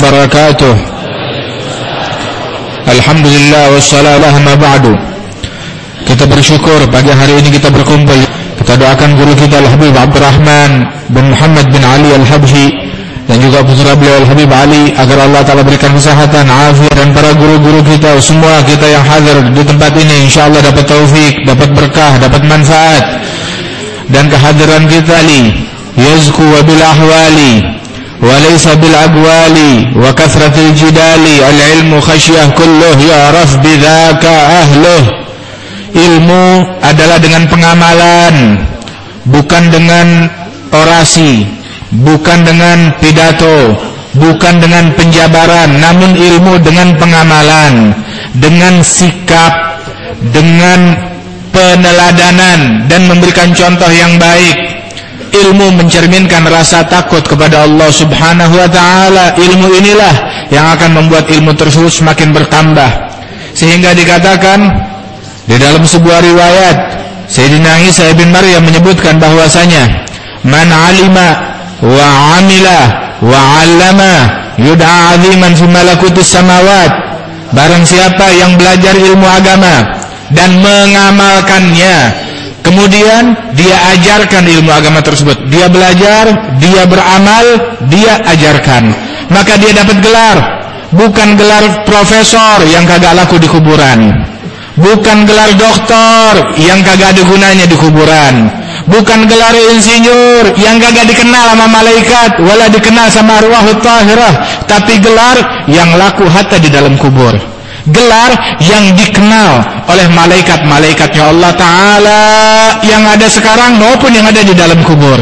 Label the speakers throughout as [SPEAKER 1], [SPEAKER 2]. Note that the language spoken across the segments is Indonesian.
[SPEAKER 1] وبركاته Alhamdulillah wassalallahu ma ba'du Kita bersyukur pagi hari ini kita berkumpul Kita doakan guru kita Al-Habib Abdurrahman bin Muhammad bin Ali Al-Habshi Dan juga putra beliau Al-Habib Ali Agar Allah Ta'ala berikan kesehatan, afiat Dan para guru-guru kita Semua kita yang hadir di tempat ini InsyaAllah dapat taufik, dapat berkah, dapat manfaat Dan kehadiran kita li Yazku wa bil ahwali وليس بالأقوال وكثرة الجدال العلم خشية كله يعرف بذاك أهله ilmu adalah dengan pengamalan bukan dengan orasi bukan dengan pidato bukan dengan penjabaran namun ilmu dengan pengamalan dengan sikap dengan peneladanan dan memberikan contoh yang baik ilmu mencerminkan rasa takut kepada Allah Subhanahu wa taala. Ilmu inilah yang akan membuat ilmu tersebut semakin bertambah. Sehingga dikatakan di dalam sebuah riwayat Sayyidina Isa bin Maryam menyebutkan bahwasanya man alima wa amila wa 'allama yud'a 'aziman fi samawat. Barang siapa yang belajar ilmu agama dan mengamalkannya Kemudian dia ajarkan ilmu agama tersebut. Dia belajar, dia beramal, dia ajarkan. Maka dia dapat gelar. Bukan gelar profesor yang kagak laku di kuburan. Bukan gelar doktor yang kagak ada gunanya di kuburan. Bukan gelar insinyur yang kagak dikenal sama malaikat, wala dikenal sama arwah tahirah, tapi gelar yang laku hatta di dalam kubur gelar yang dikenal oleh malaikat-malaikatnya Allah Ta'ala. Yang ada sekarang maupun yang ada di dalam kubur.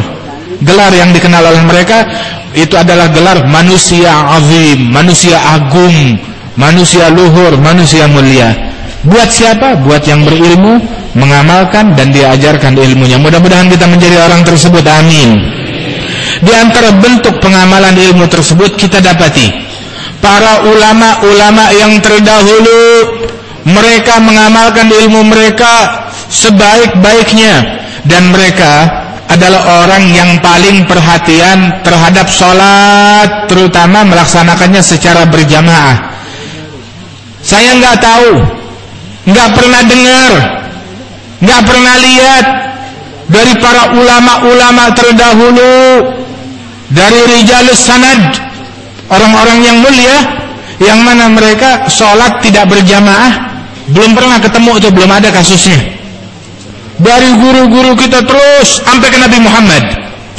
[SPEAKER 1] Gelar yang dikenal oleh mereka itu adalah gelar manusia azim manusia agung manusia luhur, manusia mulia. Buat siapa? buat yang berilmu mengamalkan dan diajarkan ilmunya. Mudah-mudahan kita menjadi orang tersebut. Amin. Di antara bentuk pengamalan ilmu tersebut kita dapati para ulama-ulama yang terdahulu mereka mengamalkan ilmu mereka sebaik-baiknya. Dan mereka adalah orang yang paling perhatian terhadap sholat terutama melaksanakannya secara berjamaah. Saya nggak tahu nggak pernah dengar nggak pernah lihat dari para ulama-ulama terdahulu dari rijalus sanad orang-orang yang mulia yang mana mereka sholat tidak berjamaah belum pernah ketemu itu belum ada kasusnya. Dari guru-guru kita terus sampai ke Nabi Muhammad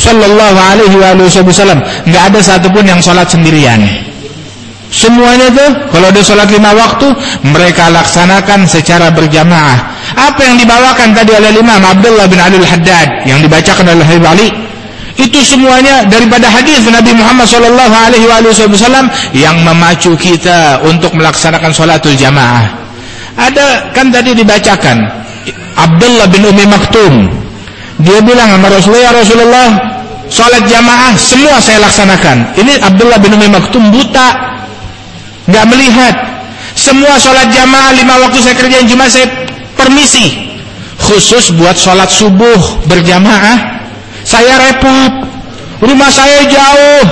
[SPEAKER 1] Sallallahu alaihi wasallam. Nggak ada satupun yang sholat sendirian. Semuanya tuh kalau ada sholat lima waktu mereka laksanakan secara berjamaah. Apa yang dibawakan tadi oleh Imam Abdullah bin Ali Al-Haddad yang dibacakan oleh Habib Ali itu semuanya daripada hadis Nabi Muhammad Shallallahu Alaihi Wasallam yang memacu kita untuk melaksanakan sholatul jamaah. Ada kan tadi dibacakan Abdullah bin Umi Maktum. Dia bilang sama Rasulullah, ya Rasulullah, sholat jamaah semua saya laksanakan. Ini Abdullah bin Umi Maktum buta, nggak melihat. Semua sholat jamaah lima waktu saya kerjain cuma saya permisi khusus buat sholat subuh berjamaah saya repot. Rumah saya jauh.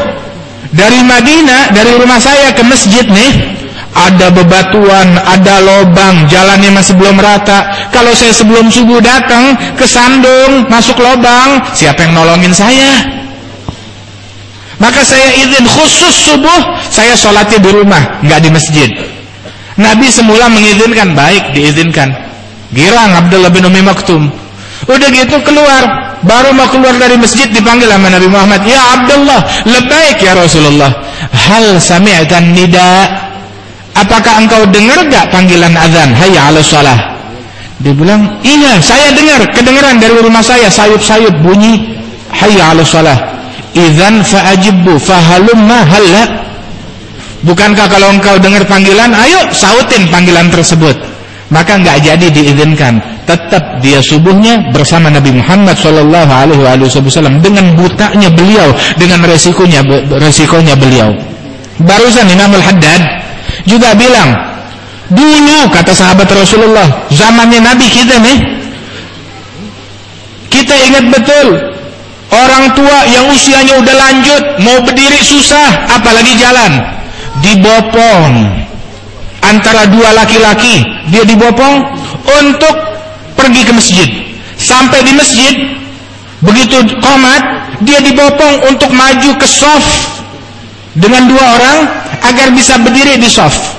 [SPEAKER 1] Dari Madinah, dari rumah saya ke masjid nih, ada bebatuan, ada lobang, jalannya masih belum rata. Kalau saya sebelum subuh datang ke sandung, masuk lobang, siapa yang nolongin saya? Maka saya izin khusus subuh, saya sholatnya di rumah, nggak di masjid. Nabi semula mengizinkan, baik diizinkan. Girang Abdullah bin Umi Maktum. Udah gitu keluar, baru mau keluar dari masjid dipanggil sama Nabi Muhammad ya Abdullah lebaik ya Rasulullah. Hal sami'tan nida. Apakah engkau dengar gak panggilan azan? Hayya ala salah dia bilang iya saya dengar. Kedengaran dari rumah saya sayup-sayup bunyi hayya ala salah idzan fa'ajibbu fahalumma halla. Bukankah kalau engkau dengar panggilan ayo sautin panggilan tersebut maka nggak jadi diizinkan. Tetap dia subuhnya bersama Nabi Muhammad Shallallahu Alaihi Wasallam dengan butanya beliau dengan resikonya resikonya beliau. Barusan Imam Al Haddad juga bilang dulu kata sahabat Rasulullah zamannya Nabi kita nih. Kita ingat betul orang tua yang usianya udah lanjut mau berdiri susah apalagi jalan dibopong antara dua laki-laki dia dibopong untuk pergi ke masjid. Sampai di masjid begitu komat dia dibopong untuk maju ke soft dengan dua orang agar bisa berdiri di soft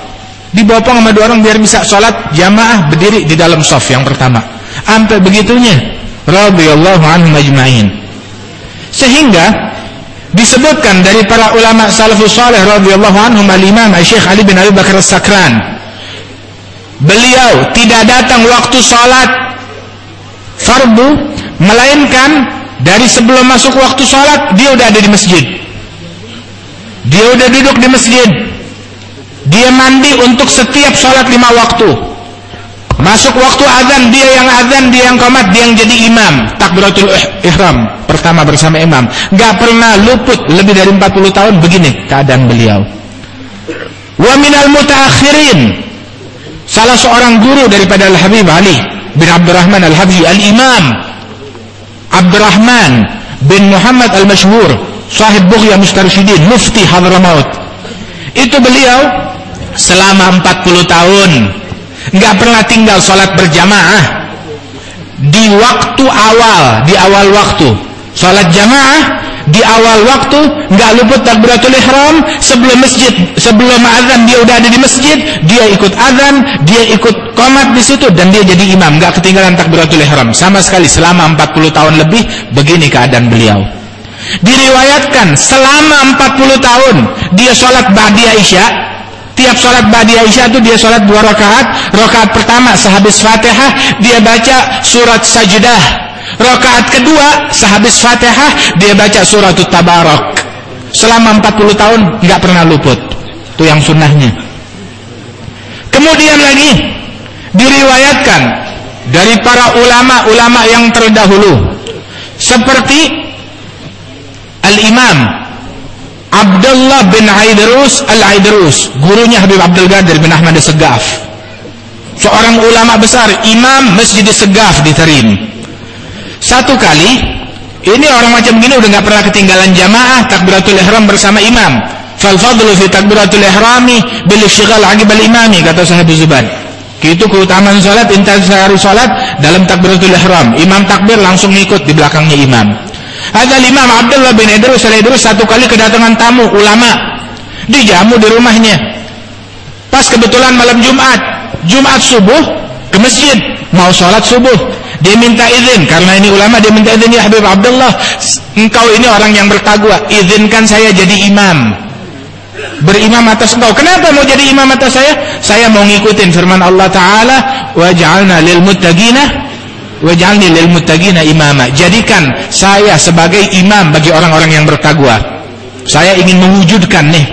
[SPEAKER 1] dibopong sama dua orang biar bisa sholat jamaah berdiri di dalam soft yang pertama. Sampai begitunya. Radhiyallahu anhu majma'in sehingga disebutkan dari para ulama salafus saleh radhiyallahu anhum al-imam Syekh Ali bin Abi Bakar As-Sakran. Beliau tidak datang waktu salat fardu melainkan dari sebelum masuk waktu salat dia udah ada di masjid. Dia udah duduk di masjid. Dia mandi untuk setiap salat lima waktu Masuk waktu azan dia yang azan, dia yang komat, dia yang jadi imam. Takbiratul ihram pertama bersama imam. Gak pernah luput lebih dari 40 tahun begini keadaan beliau. Wa minal mutaakhirin. Salah seorang guru daripada Al-Habib Ali bin Abdurrahman Al-Habji Al-Imam Abdurrahman bin Muhammad Al-Mashhur sahib Bughya Mustarsyidin mufti Hadramaut. Itu beliau selama 40 tahun nggak pernah tinggal sholat berjamaah. Di waktu awal, di awal waktu. Sholat jamaah di awal waktu nggak luput takbiratul ihram. Sebelum masjid sebelum azan dia udah ada di masjid dia ikut azan dia ikut komat di situ dan dia jadi imam. Nggak ketinggalan takbiratul ihram. Sama sekali selama 40 tahun lebih begini keadaan beliau. Diriwayatkan selama 40 tahun dia sholat ba'di isya Tiap sholat Badi Aisyah itu dia sholat dua rakaat. Rakaat pertama sehabis Fatihah dia baca surat Sajdah. Rakaat kedua sehabis Fatihah dia baca surat Tabarak. Selama 40 tahun nggak pernah luput. Itu yang sunnahnya. Kemudian lagi diriwayatkan dari para ulama-ulama yang terdahulu seperti Al-Imam Abdullah bin Aidrus Al-Aidrus gurunya Habib Abdul Qadir bin Ahmad Segaf seorang ulama besar imam Masjid Segaf di Tarim satu kali ini orang macam gini udah nggak pernah ketinggalan jamaah takbiratul ihram bersama imam. Fal fadlu fi takbiratul ihrami bil ishghal aqib al imami kata sahabat Zubair. Itu keutamaan salat intensari salat dalam takbiratul ihram. Imam takbir langsung ikut di belakangnya imam ada Imam Abdullah bin Idrus al-Idrus satu kali kedatangan tamu ulama dijamu di rumahnya. Pas kebetulan malam Jumat, Jumat subuh ke masjid mau sholat subuh. Dia minta izin karena ini ulama dia minta izin ya Habib Abdullah, engkau ini orang yang bertakwa, izinkan saya jadi imam. Berimam atas engkau. Kenapa mau jadi imam atas saya? Saya mau ngikutin firman Allah Taala, "Wa ja'alna lil muttaqina Waj'alni lil muttaqina imama. Jadikan saya sebagai imam bagi orang-orang yang bertakwa. Saya ingin mewujudkan nih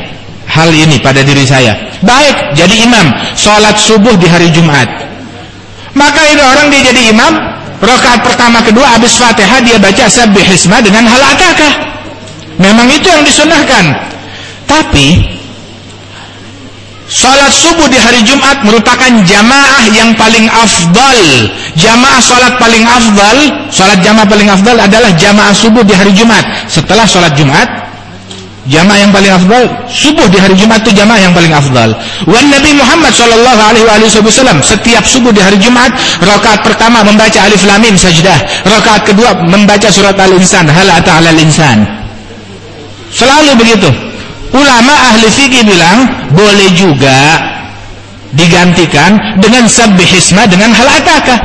[SPEAKER 1] hal ini pada diri saya. Baik, jadi imam salat subuh di hari Jumat. Maka ini orang dia jadi imam, rakaat pertama kedua habis Fatihah dia baca sabbihisma dengan hal atakah. Memang itu yang disunahkan. Tapi Salat subuh di hari Jumat merupakan jamaah yang paling afdal. Jamaah salat paling afdal, salat jamaah paling afdal adalah jamaah subuh di hari Jumat. Setelah salat Jumat, jamaah yang paling afdal subuh di hari Jumat itu jamaah yang paling afdal. Wan Nabi Muhammad sallallahu alaihi wasallam setiap subuh di hari Jumat, rakaat pertama membaca Alif Lam Mim sajdah, rakaat kedua membaca surat Al-Insan, hal ata 'alal insan. Selalu begitu. Ulama ahli fikih bilang boleh juga digantikan dengan sabbihisma dengan hal ataka.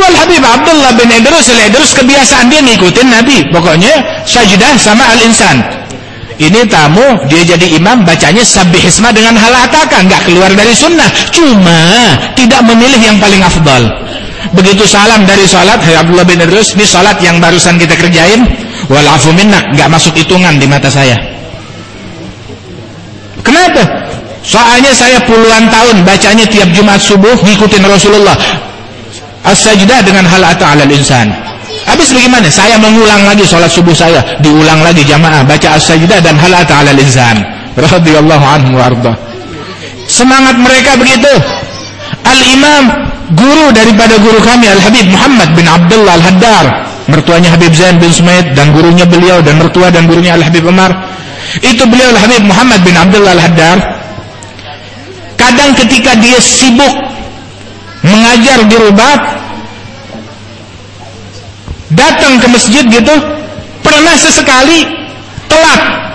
[SPEAKER 1] Wal Habib Abdullah bin Idrus al-Idrus kebiasaan dia ngikutin Nabi. Pokoknya sajdah sama al-insan. Ini tamu dia jadi imam bacanya sabbihisma dengan hal ataka, enggak keluar dari sunnah. Cuma tidak memilih yang paling afdal. Begitu salam dari salat, Hai Abdullah bin Idrus, ini salat yang barusan kita kerjain, walafu minnak, enggak masuk hitungan di mata saya. Kenapa? Soalnya saya puluhan tahun bacanya tiap Jumat subuh ngikutin Rasulullah. As-sajdah dengan hal atau alal insan. Habis bagaimana? Saya mengulang lagi sholat subuh saya, diulang lagi jamaah baca as-sajdah dan hal atau alal insan. Radhiyallahu anhu warda. Semangat mereka begitu. Al-Imam guru daripada guru kami Al-Habib Muhammad bin Abdullah Al-Haddar, mertuanya Habib Zain bin Sumaid dan gurunya beliau dan mertua dan gurunya Al-Habib Umar itu beliau Habib Muhammad bin Abdullah Al-Haddar Kadang ketika dia sibuk mengajar di Rubat, datang ke masjid gitu, pernah sesekali telat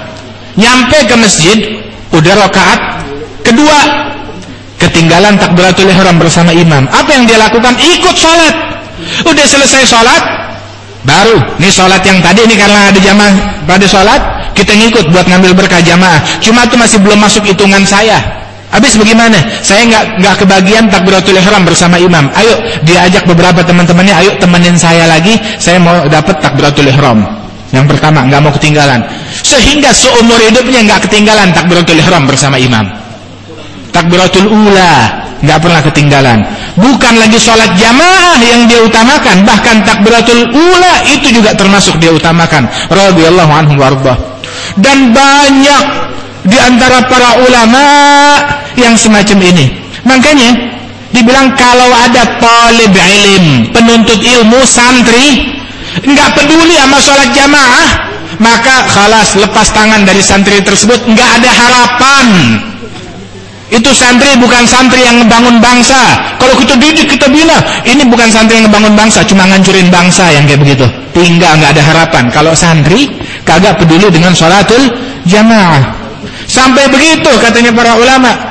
[SPEAKER 1] nyampe ke masjid, udah rakaat kedua, ketinggalan takbiratul ihram bersama imam. Apa yang dia lakukan? Ikut sholat. Udah selesai sholat, baru nih sholat yang tadi ini karena ada jamaah pada sholat, kita ngikut buat ngambil berkah jamaah. Cuma itu masih belum masuk hitungan saya. Habis bagaimana? Saya nggak nggak kebagian takbiratul ihram bersama imam. Ayo diajak beberapa teman-temannya, ayo temenin saya lagi. Saya mau dapat takbiratul ihram. Yang pertama nggak mau ketinggalan. Sehingga seumur hidupnya nggak ketinggalan takbiratul ihram bersama imam. Takbiratul ula nggak pernah ketinggalan. Bukan lagi sholat jamaah yang dia utamakan, bahkan takbiratul ula itu juga termasuk dia utamakan. Radhiyallahu anhu warḍah. Dan banyak di antara para ulama yang semacam ini. Makanya dibilang kalau ada talib ilm, penuntut ilmu, santri, nggak peduli sama sholat jamaah, maka khalas lepas tangan dari santri tersebut, nggak ada harapan. Itu santri bukan santri yang ngebangun bangsa. Kalau kita didik kita bilang ini bukan santri yang ngebangun bangsa, cuma ngancurin bangsa yang kayak begitu. Tinggal nggak ada harapan. Kalau santri kagak peduli dengan sholatul jamaah. Sampai begitu katanya para ulama.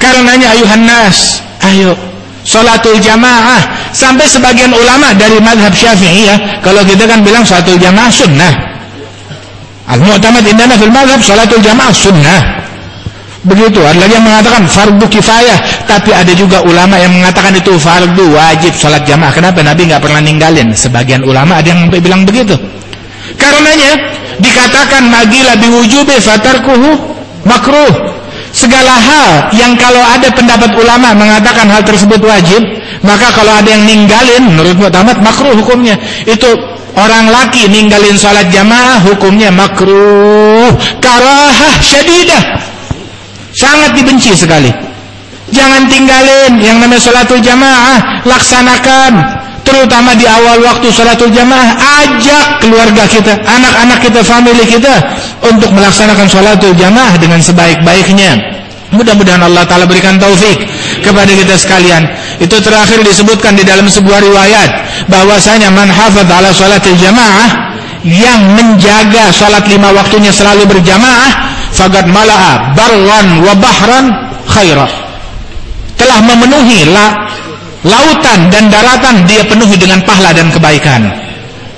[SPEAKER 1] Karenanya ayuhan nas, ayo sholatul jamaah. Sampai sebagian ulama dari madhab syafi'i ya, kalau kita kan bilang sholatul jamaah sunnah. Al-mu'tamad indana fil madhab sholatul jamaah sunnah. Begitu, ada lagi yang mengatakan fardu kifayah, tapi ada juga ulama yang mengatakan itu fardu wajib sholat jamaah. Kenapa Nabi nggak pernah ninggalin? Sebagian ulama ada yang bilang begitu. Karenanya dikatakan magila biwujubi fatarkuhu makruh. Segala hal yang kalau ada pendapat ulama mengatakan hal tersebut wajib, maka kalau ada yang ninggalin menurut mu'tamad makruh hukumnya. Itu orang laki ninggalin sholat jamaah hukumnya makruh. Karahah syadidah Sangat dibenci sekali. Jangan tinggalin yang namanya sholatul jamaah, laksanakan. Terutama di awal waktu sholatul jamaah, ajak keluarga kita, anak-anak kita, family kita untuk melaksanakan sholatul jamaah dengan sebaik-baiknya. Mudah-mudahan Allah Ta'ala berikan taufik kepada kita sekalian. Itu terakhir disebutkan di dalam sebuah riwayat bahwasanya man hafad ala sholatul jamaah yang menjaga sholat lima waktunya selalu berjamaah fagad mala'a barwan wa bahran telah memenuhi la, lautan dan daratan dia penuhi dengan pahala dan kebaikan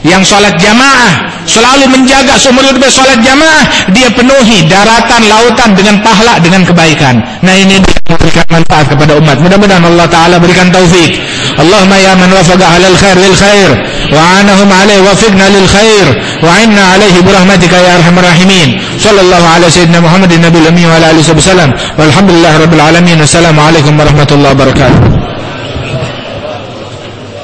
[SPEAKER 1] yang sholat jamaah selalu menjaga seumur hidup sholat jamaah dia penuhi daratan lautan dengan pahala dengan kebaikan nah ini memberikan manfaat kepada umat mudah-mudahan Allah Ta'ala berikan taufik Allahumma ya man wafaqa halal khair lil khair وعانهم عليه وفقنا للخير وعنا عليه برحمتك يا أرحم الراحمين صلى الله على سيدنا محمد النبي الأمي وعلى آله وسلم والحمد لله رب العالمين والسلام عليكم ورحمة الله وبركاته